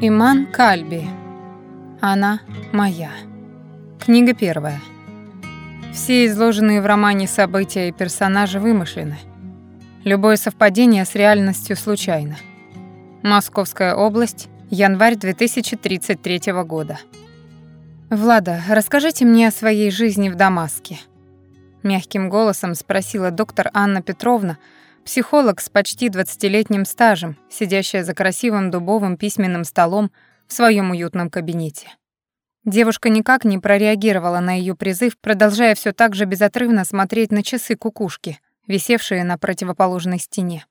Иман Кальби. Она моя. Книга первая. Все изложенные в романе события и персонажи вымышлены. Любое совпадение с реальностью случайно. Московская область, январь 2033 года. «Влада, расскажите мне о своей жизни в Дамаске», — мягким голосом спросила доктор Анна Петровна, психолог с почти 20-летним стажем, сидящая за красивым дубовым письменным столом в своем уютном кабинете. Девушка никак не прореагировала на ее призыв, продолжая все так же безотрывно смотреть на часы кукушки, висевшие на противоположной стене.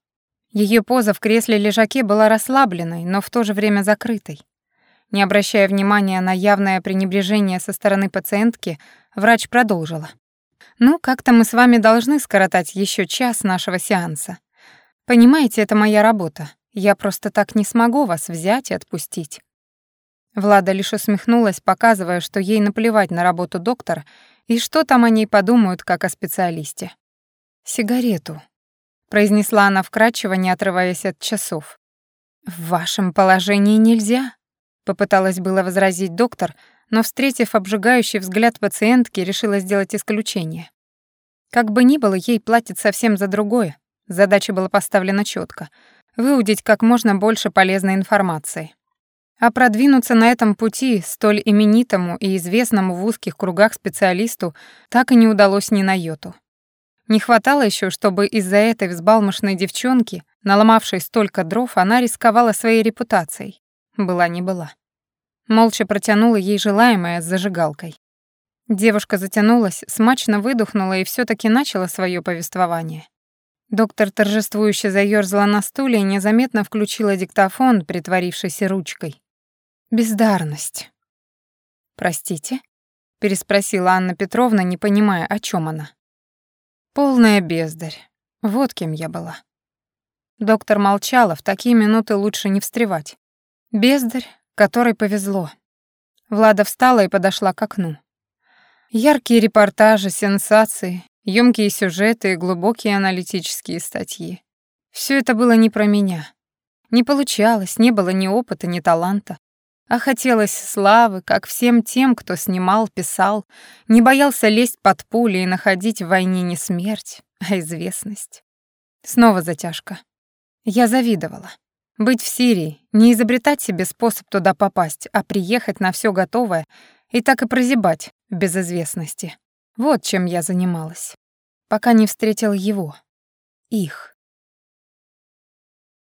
Ее поза в кресле-лежаке была расслабленной, но в то же время закрытой. Не обращая внимания на явное пренебрежение со стороны пациентки, врач продолжила. «Ну, как-то мы с вами должны скоротать еще час нашего сеанса. Понимаете, это моя работа. Я просто так не смогу вас взять и отпустить. Влада лишь усмехнулась, показывая, что ей наплевать на работу доктора и что там о ней подумают, как о специалисте. «Сигарету», — произнесла она вкратчиво, не отрываясь от часов. «В вашем положении нельзя», — попыталась было возразить доктор, но, встретив обжигающий взгляд пациентки, решила сделать исключение. Как бы ни было, ей платят совсем за другое. Задача была поставлена четко — выудить как можно больше полезной информации. А продвинуться на этом пути столь именитому и известному в узких кругах специалисту так и не удалось ни на йоту. Не хватало еще, чтобы из-за этой взбалмошной девчонки, наломавшей столько дров, она рисковала своей репутацией. Была не была. Молча протянула ей желаемое с зажигалкой. Девушка затянулась, смачно выдохнула и все таки начала свое повествование. Доктор торжествующе заёрзала на стуле и незаметно включила диктофон, притворившийся ручкой. Бездарность. Простите? переспросила Анна Петровна, не понимая, о чем она. Полная бездарь. Вот кем я была. Доктор молчала, в такие минуты лучше не встревать. Бездарь, которой повезло. Влада встала и подошла к окну. Яркие репортажи, сенсации, ёмкие сюжеты и глубокие аналитические статьи. Все это было не про меня. Не получалось, не было ни опыта, ни таланта. А хотелось славы, как всем тем, кто снимал, писал, не боялся лезть под пули и находить в войне не смерть, а известность. Снова затяжка. Я завидовала. Быть в Сирии, не изобретать себе способ туда попасть, а приехать на все готовое и так и прозябать в безызвестности. Вот чем я занималась. Пока не встретил его. Их.